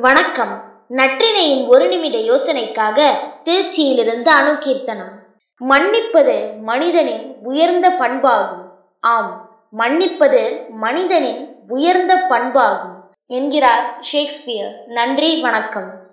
வணக்கம். நற்றினையின் ஒரு நிமிட யோசனைக்காக திருச்சியிலிருந்து அணுகீர்த்தனம். மன்னிப்பது மனிதனின் உயர்ந்த பண்பாகும். ஆம் மன்னிப்பது மனிதனின் உயர்ந்த பண்பாகும் என்கிறார் ஷேக்ஸ்பியர். நன்றி வணக்கம்.